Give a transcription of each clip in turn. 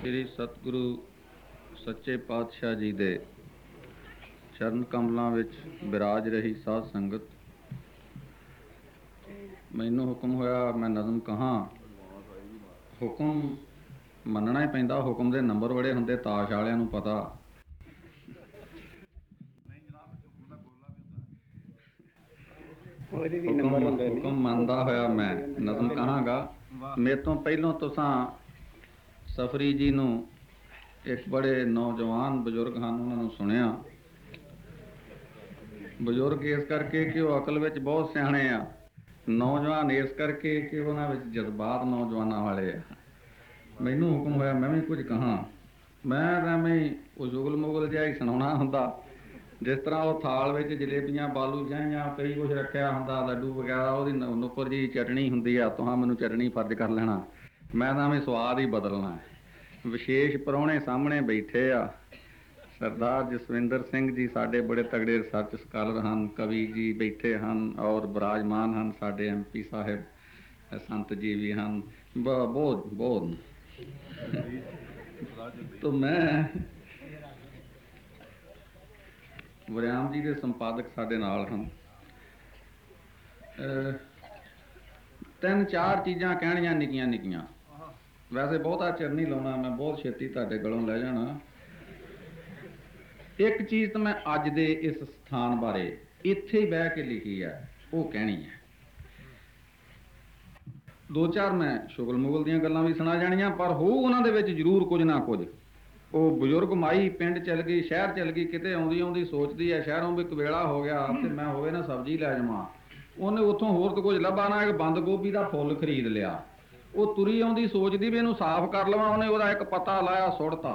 ਸ੍ਰੀ ਸਤਿਗੁਰੂ ਸੱਚੇ ਪਾਤਸ਼ਾਹ ਜੀ ਦੇ ਚਰਨ ਕਮਲਾਂ ਵਿੱਚ ਬਿਰਾਜ ਰਹੀ ਸਾਧ ਸੰਗਤ। ਮੈਨੂੰ ਹੁਕਮ ਹੋਇਆ ਮੈਂ ਨਜ਼ਮ ਕਹਾਂ ਹੁਕਮ ਮੰਨਣਾ ਹੀ ਪੈਂਦਾ ਹੁਕਮ ਦੇ ਨੰਬਰ ਬੜੇ ਹੁੰਦੇ ਤਾਸ਼ ਵਾਲਿਆਂ ਨੂੰ ਪਤਾ। ਹੁਕਮ ਮੰਨਦਾ ਹੋਇਆ ਮੈਂ ਨਜ਼ਮ ਕਹਾਂਗਾ। ਮੇਰੇ ਤੋਂ ਪਹਿਲਾਂ ਤੁਸੀਂ ਸਫਰੀ ਜੀ ਨੂੰ ਇੱਕ ਬੜੇ ਨੌਜਵਾਨ ਬਜ਼ੁਰਗ ਹਨ, ਉਹਨਾਂ ਨੂੰ ਸੁਣਿਆ। ਬਜ਼ੁਰਗ ਇਸ ਕਰਕੇ ਕਿ ਉਹ ਅਕਲ ਵਿੱਚ ਬਹੁਤ ਸਿਆਣੇ ਆ। ਨੌਜਵਾਨ ਇਸ ਕਰਕੇ ਕਿ ਉਹਨਾਂ ਵਿੱਚ ਜਜ਼ਬਾਤ ਨੌਜਵਾਨਾਂ ਵਾਲੇ ਆ। ਮੈਨੂੰ ਹੁਕਮ ਹੋਇਆ, ਮੈਂ ਵੀ ਕੁਝ ਕਹਾਂ। ਮੈਂ ਤਾਂ ਮੈਂ ਉਹ ਜੁਗਲ ਮੁਗਲ ਜਿਹਾ ਹੀ ਸੁਣਾਉਣਾ ਹੁੰਦਾ। ਜਿਸ ਤਰ੍ਹਾਂ ਉਹ ਥਾਲ ਵਿੱਚ ਜਲੇਬੀਆਂ, ਬਾਲੂ ਜਾਂ ਕਈ ਕੁਝ ਰੱਖਿਆ ਹੁੰਦਾ, ਲੱਡੂ ਵਗੈਰਾ, ਉਹਦੀ ਨ- ਨੁੱਕਰ ਜੀ ਚਟਣੀ ਹੁੰਦੀ ਆ, ਤੁਹਾਂ ਮੈਨੂੰ ਚਟਣੀ ਫਰਜ਼ ਕਰ ਲੈਣਾ। ਮੈਂ ਤਾਂ ਐਵੇਂ ਸਵਾਦ ਹੀ ਬਦਲਣਾ ਹੈ। ਵਿਸ਼ੇਸ਼ ਪਰੌਣੇ ਸਾਹਮਣੇ ਬੈਠੇ ਆ। ਸਰਦਾਰ ਜਸਵਿੰਦਰ ਸਿੰਘ ਜੀ ਸਾਡੇ ਬੜੇ ਤਗੜੇ ਰਿਸਰਚ ਸਕਾਲਰ ਹਨ, ਕਵੀ ਜੀ ਬੈਠੇ ਹਨ ਔਰ ਬਰਾਜਮਾਨ ਹਨ ਸਾਡੇ ਐਮਪੀ ਸਾਹਿਬ, ਸੰਤ ਜੀ ਵੀ ਹਨ। ਬਹੁਤ ਬਹੁਤ। ਤਾਂ ਮੈਂ ਵਰਿਆਮ ਜੀ ਦੇ ਸੰਪਾਦਕ ਸਾਡੇ ਨਾਲ ਹਨ ਤਿੰਨ ਚਾਰ ਚੀਜ਼ਾਂ ਕਹਿਣੀਆਂ ਨਿੱਕੀਆਂ ਨਿੱਕੀਆਂ ਵੈਸੇ ਬਹੁਤਾ ਚਿਰ ਨਹੀਂ ਲਾਉਣਾ, ਮੈਂ ਬਹੁਤ ਛੇਤੀ ਤੁਹਾਡੇ ਗਲੋਂ ਲੈ ਜਾਣਾ। ਇੱਕ ਚੀਜ਼ ਤਾਂ ਮੈਂ ਅੱਜ ਦੇ ਇਸ ਸਥਾਨ ਬਾਰੇ ਇੱਥੇ ਹੀ ਬਹਿ ਕੇ ਲਿਖੀ ਹੈ ਉਹ ਕਹਿਣੀ ਹੈ ਦੋ ਚਾਰ ਮੈਂ ਸ਼ੁਗਲ ਮੁਗਲ ਦੀਆਂ ਗੱਲਾਂ ਵੀ ਸੁਣਾ ਜਾਣੀਆਂ, ਪਰ ਹੋ ਉਹਨਾਂ ਦੇ ਵਿੱਚ ਜ਼ਰੂਰ ਕੁਝ ਨਾ ਕੁਝ। ਉਹ ਬਜ਼ੁਰਗ ਮਾਈ ਪਿੰਡ ਚਲ ਗਈ, ਸ਼ਹਿਰ ਚਲ ਗਈ, ਕਿਤੇ ਆਉਂਦੀ ਆਉਂਦੀ ਸੋਚਦੀ ਹੈ ਸ਼ਹਿਰੋਂ ਵੀ ਕਵੇਲਾ ਹੋ ਗਿਆ, ਤੇ ਮੈਂ ਹੋਵੇ ਨਾ ਸਬਜ਼ੀ ਲੈ ਜਾਵਾਂ। ਉਹਨੇ ਉੱਥੋਂ ਹੋਰ ਤਾਂ ਕੁਝ ਲੱਭਾ ਨਾ, ਇੱਕ ਬੰਦ ਗੋਭੀ ਦਾ ਫੁੱਲ ਖਰੀਦ ਲਿਆ। ਉਹ ਤੁਰੀ ਆਉਂਦੀ ਸੋਚਦੀ ਵੀ ਇਹਨੂੰ ਸਾਫ਼ ਕਰ ਲਵਾਂ ਉਹਨੇ ਉਹਦਾ ਇੱਕ ਪੱਤਾ ਲਾਇਆ ਸੁੱਟਤਾ।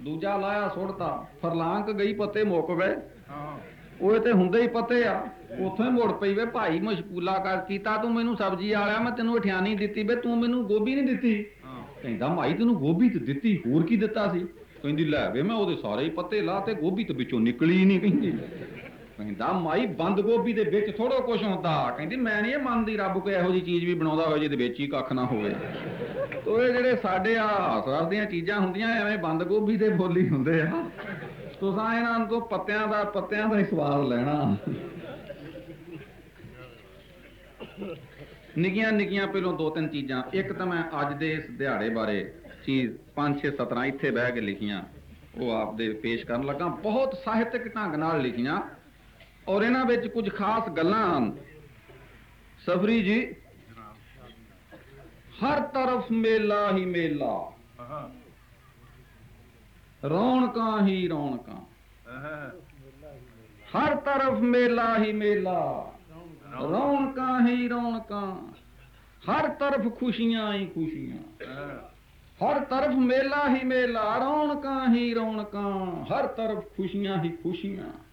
ਦੂਜਾ ਲਾਇਆ ਸੁੱਟਤਾ। ਫਰਲਾਂਕ ਗਈ ਪੱਤੇ ਮੁੱਕ ਗਏ। ਉਹ ਤੇ ਹੁੰਦੇ ਹੀ ਪੱਤੇ ਆ। ਉੱਥੋਂ ਹੀ ਮੁੜ ਪਈ ਵੇ ਭਾਈ ਮਸ਼ਕੂਲਾ ਕਰ ਕੀਤਾ ਤੂੰ ਮੈਨੂੰ ਸਬਜ਼ੀ ਵਾਲਿਆ ਮੈਂ ਤੈਨੂੰ ਅਠਿਆਣੀ ਦਿੱਤੀ ਵੇ ਤੂੰ ਮੈਨੂੰ ਗੋਭੀ ਨਹੀਂ ਦਿੱਤੀ। ਕਹਿੰਦਾ ਮਾਈ ਤੈਨੂੰ ਗੋਭੀ ਤੇ ਦਿੱਤੀ ਹੋਰ ਕੀ ਦਿੱਤਾ ਸੀ? ਕਹਿੰਦੀ ਲੈ ਵੇ ਮੈਂ ਉਹਦੇ ਸਾਰੇ ਹੀ ਪੱਤੇ ਲਾ ਤੇ ਗੋਭੀ ਤੇ ਵਿੱਚੋਂ ਨਿਕਲੀ ਹੀ ਨਹੀਂ ਕਹਿੰਦੀ। ਕਹਿੰਦਾ, ਮਾਈ ਬੰਦ ਗੋਭੀ ਦੇ ਵਿੱਚ ਥੋੜਾ ਕੁਝ ਹੁੰਦਾ। ਕਹਿੰਦੀ, ਮੈਂ ਨਹੀਂ ਇਹ ਮੰਨਦੀ ਰੱਬ ਕੋਈ ਇਹੋ ਜੀ ਚੀਜ਼ ਵੀ ਬਣਾਉਂਦਾ ਹੋਵੇ ਜਿਹਦੇ ਵਿੱਚ ਹੀ ਕੱਖ ਨਾ ਹੋਵੇ। ਤੋ ਇਹ ਜਿਹੜੇ ਸਾਡੇ ਆ ਹਸਰਸ ਦੀਆਂ ਚੀਜ਼ਾਂ ਹੁੰਦੀਆਂ, ਐਵੇਂ ਬੰਦ ਗੋਭੀ ਦੇ ਫੁੱਲ ਹੁੰਦੇ ਆ। ਤੁਸੀਂ ਇਹਨਾਂ ਤੋਂ ਪੱਤਿਆਂ ਦਾ ਪੱਤਿਆਂ ਦਾ ਹੀ ਸਵਾਦ ਲੈਣਾ। ਨਿੱਕੀਆਂ ਨਿੱਕੀਆਂ ਪਹਿਲੋਂ ਦੋ ਤਿੰਨ ਚੀਜ਼ਾਂ। ਇੱਕ ਤਾਂ ਮੈਂ ਅੱਜ ਦੇ ਇਸ ਦਿਹਾੜੇ ਬਾਰੇ ਚੀਜ਼ 5 6 17 ਇੱਥੇ ਬਹਿ ਕੇ ਲਿਖੀਆਂ। ਉਹ ਆਪਦੇ ਪੇਸ਼ ਕਰਨ ਲੱਗਾ। ਬਹੁਤ ਸਾਹਿਤਕ ਢੰਗ ਨਾਲ ਲਿਖੀਆਂ। ਔਰ ਇਹਨਾਂ ਵਿੱਚ ਕੁਝ ਖਾਸ ਗੱਲਾਂ ਹਨ। ਸਫਰੀ ਜੀ, ਹਰ ਤਰਫ ਮੇਲਾ ਹੀ ਮੇਲਾ। ਰੌਣਕਾਂ ਹੀ ਰੌਣਕਾਂ। ਹਰ ਤਰਫ ਮੇਲਾ ਹੀ ਮੇਲਾ। ਰੌਣਕਾਂ ਹੀ ਰੌਣਕਾਂ। ਹਰ ਤਰਫ ਖੁਸ਼ੀਆਂ ਹੀ ਖੁਸ਼ੀਆਂ। ਹਰ ਤਰਫ ਮੇਲਾ ਹੀ ਮੇਲਾ। ਰੌਣਕਾਂ ਹੀ ਰੌਣਕਾਂ। ਹਰ ਤਰਫ ਖੁਸ਼ੀਆਂ ਹੀ ਖੁਸ਼ੀਆਂ।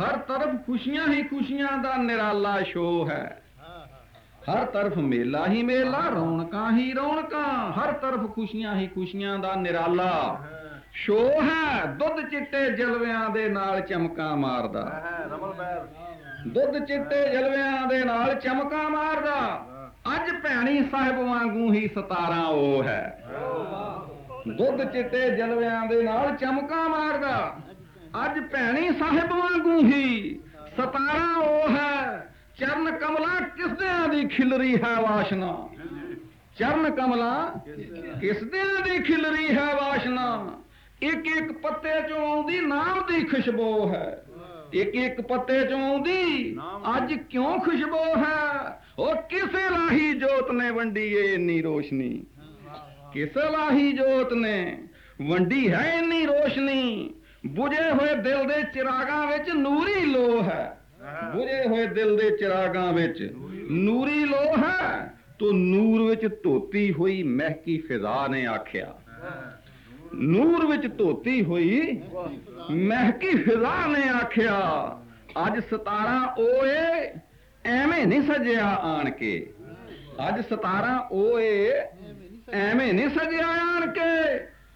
ਹਰ ਤਰਫ ਖੁਸ਼ੀਆਂ ਹੀ ਖੁਸ਼ੀਆਂ ਦਾ ਨਿਰਾਲਾ ਸ਼ੋਅ ਹੈ। ਹਰ ਤਰਫ ਮੇਲਾ ਹੀ ਮੇਲਾ, ਰੌਣਕਾਂ ਹੀ ਰੌਣਕਾਂ, ਹਰ ਤਰਫ ਖੁਸ਼ੀਆਂ ਹੀ ਖੁਸ਼ੀਆਂ ਦਾ ਨਿਰਾਲਾ। ਸ਼ੋਅ ਹੈ, ਦੁੱਧ ਚਿੱਟੇ ਜਲਵਿਆਂ ਦੇ ਨਾਲ ਚਮਕਾਂ ਮਾਰਦਾ। ਦੁੱਧ ਚਿੱਟੇ ਜਲਵਿਆਂ ਦੇ ਨਾਲ ਚਮਕਾਂ ਮਾਰਦਾ। ਅੱਜ ਭੈਣੀ ਸਾਹਿਬ ਵਾਂਗੂ ਹੀ ਸਤਾਰਾਂ ਉਹ ਹੈ। ਦੁੱਧ ਚਿੱਟੇ ਜਲਵਿਆਂ ਦੇ ਨਾਲ ਚਮਕਾਂ ਮਾਰਦਾ। ਅੱਜ ਭੈਣੀ ਸਾਹਿਬ ਵਾਂਗੂ ਹੀ। ਸਤਾਰਾਂ ਉਹ ਹੈ, ਚਰਨ ਕਮਲਾ ਕਿਸਦਿਆਂ ਦੀ ਖਿਲਰੀ ਹੈ ਵਾਸ਼ਨਾ? ਚਰਨ ਕਮਲਾ ਕਿਸਦਿਆਂ ਦੀ ਖਿਲਰੀ ਹੈ ਵਾਸ਼ਨਾ? ਇੱਕ ਇੱਕ ਪੱਤੇ ਚੋਂ ਆਉਂਦੀ ਨਾਮ ਦੀ ਖੁਸ਼ਬੂ ਹੈ। ਇੱਕ ਇੱਕ ਪੱਤੇ ਚੋਂ ਆਉਂਦੀ ਅੱਜ ਕਿਉਂ ਖੁਸ਼ਬੂ ਹੈ? ਉਹ ਕਿਸੇ ਲਾਹੀ ਜੋਤ ਨੇ ਵੰਡੀ ਏ ਇੰਨੀ ਰੋਸ਼ਨੀ? ਕਿਸ ਲਾਹੀ ਜੋਤ ਨੇ ਵੰਡੀ ਹੈ ਇੰਨੀ ਰੋਸ਼ਨੀ ਬੁਝੇ ਹੋਏ ਦਿਲ ਦੇ ਚਿਰਾਗਾਂ ਵਿੱਚ ਨੂਰੀ ਲੋ ਹੈ। ਬੁਝੇ ਹੋਏ ਦਿਲ ਦੇ ਚਿਰਾਗਾਂ ਵਿੱਚ ਨੂਰੀ ਲੋ ਹੈ। ਤੋ ਨੂਰ ਵਿੱਚ ਧੋਤੀ ਹੋਈ ਮਹਿਕੀ ਫਿਜ਼ਾ ਨੇ ਆਖਿਆ। ਨੂਰ ਵਿੱਚ ਧੋਤੀ ਹੋਈ ਮਹਿਕੀ ਫਿਜ਼ਾ ਨੇ ਆਖਿਆ। ਅੱਜ 17 ਓਏ ਐਵੇਂ ਨਹੀਂ ਸਜਿਆ ਆਣ ਕੇ। ਅੱਜ 17 ਓਏ ਐਵੇਂ ਨਹੀਂ ਸਜਿਆ ਆਣ ਕੇ।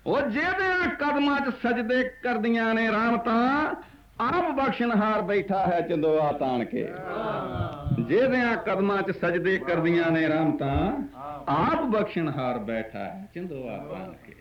وہ جیدے قدمہ چ سجدے کر دیاں نے رامتاں آپ بخشنہار بیٹھا ہے چندوا تان کے جیدیاں قدمہ چ سجدے کر دیاں نے رامتاں آپ بخشنہار بیٹھا ہے چندوا تان کے